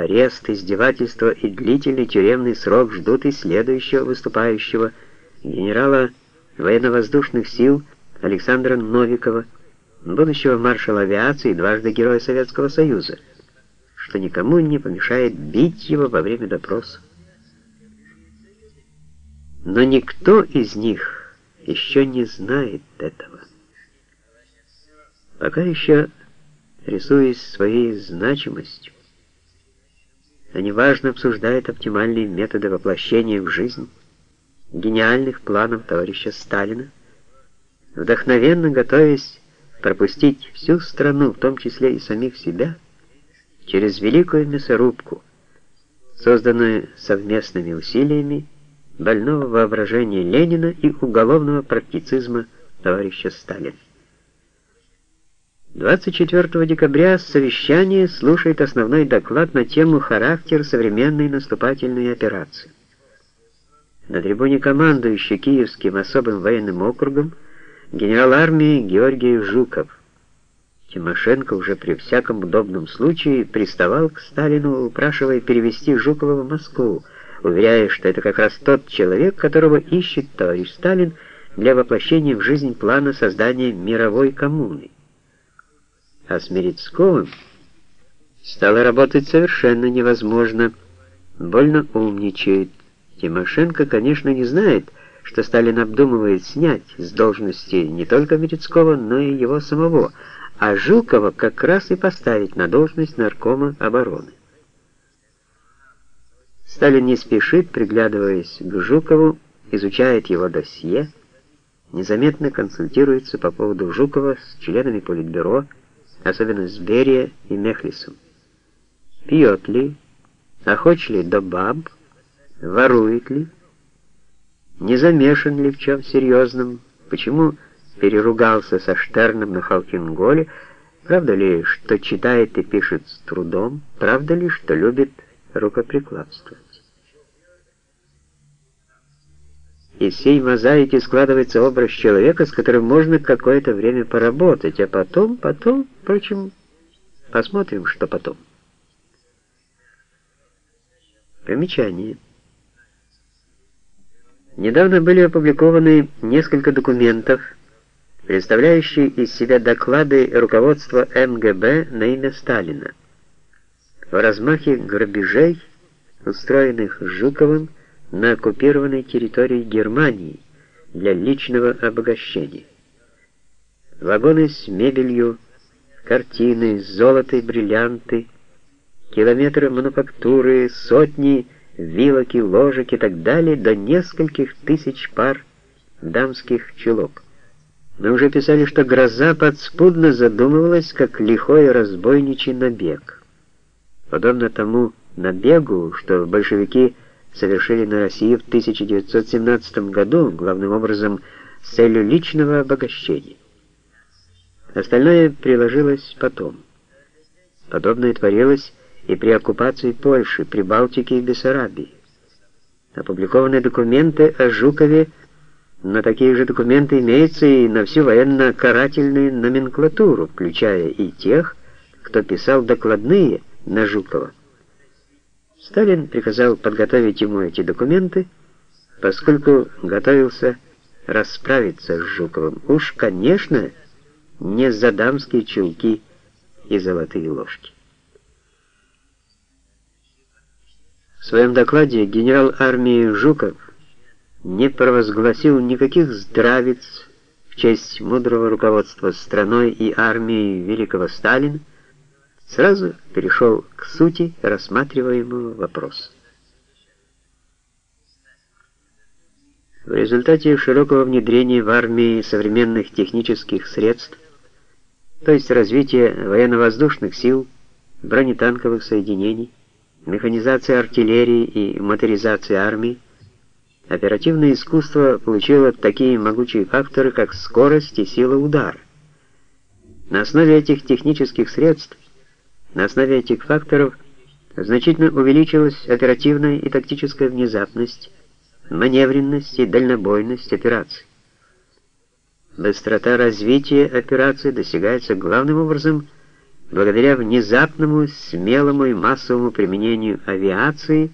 Арест, издевательство и длительный тюремный срок ждут и следующего выступающего, генерала военно-воздушных сил Александра Новикова, будущего маршала авиации и дважды Героя Советского Союза, что никому не помешает бить его во время допроса. Но никто из них еще не знает этого. Пока еще, рисуясь своей значимостью, они важно обсуждают оптимальные методы воплощения в жизнь гениальных планов товарища Сталина, вдохновенно готовясь пропустить всю страну, в том числе и самих себя, через великую мясорубку, созданную совместными усилиями больного воображения Ленина и уголовного практицизма товарища Сталина. 24 декабря совещание слушает основной доклад на тему «Характер современной наступательной операции». На трибуне командующий Киевским особым военным округом генерал армии Георгий Жуков. Тимошенко уже при всяком удобном случае приставал к Сталину, упрашивая перевести Жукова в Москву, уверяя, что это как раз тот человек, которого ищет товарищ Сталин для воплощения в жизнь плана создания мировой коммуны. А с Мерецковым стало работать совершенно невозможно, больно умничает. Тимошенко, конечно, не знает, что Сталин обдумывает снять с должности не только Мерецкого, но и его самого, а Жукова как раз и поставить на должность наркома обороны. Сталин не спешит, приглядываясь к Жукову, изучает его досье, незаметно консультируется по поводу Жукова с членами Политбюро, особенно с Берия и Мехлисом. Пьет ли, охоч ли до баб, ворует ли, не замешан ли в чем серьезном, почему переругался со Штерном на Халкинголе, правда ли, что читает и пишет с трудом, правда ли, что любит рукоприкладствовать. Из всей мозаики складывается образ человека, с которым можно какое-то время поработать, а потом, потом, впрочем, посмотрим, что потом. Примечание. Недавно были опубликованы несколько документов, представляющие из себя доклады руководства МГБ на имя Сталина. В размахе грабежей, устроенных Жуковым на оккупированной территории Германии для личного обогащения. Вагоны с мебелью, картины, золото и бриллианты, километры мануфактуры, сотни вилок и ложек и так далее, до нескольких тысяч пар дамских чулок. Мы уже писали, что гроза подспудно задумывалась, как лихой разбойничий набег. Подобно тому набегу, что большевики совершили на России в 1917 году, главным образом с целью личного обогащения. Остальное приложилось потом. Подобное творилось и при оккупации Польши, Прибалтики и Бессарабии. Опубликованы документы о Жукове, но такие же документы имеются и на всю военно-карательную номенклатуру, включая и тех, кто писал докладные на Жукова. Сталин приказал подготовить ему эти документы, поскольку готовился расправиться с Жуковым. Уж, конечно, не за дамские чулки и золотые ложки. В своем докладе генерал армии Жуков не провозгласил никаких здравиц в честь мудрого руководства страной и армией великого Сталина, сразу перешел к сути рассматриваемого вопроса. В результате широкого внедрения в армии современных технических средств, то есть развития военно-воздушных сил, бронетанковых соединений, механизации артиллерии и моторизации армии, оперативное искусство получило такие могучие факторы, как скорость и сила удара. На основе этих технических средств на основе этих факторов значительно увеличилась оперативная и тактическая внезапность, маневренность и дальнобойность операций. Быстрота развития операции достигается главным образом благодаря внезапному, смелому и массовому применению авиации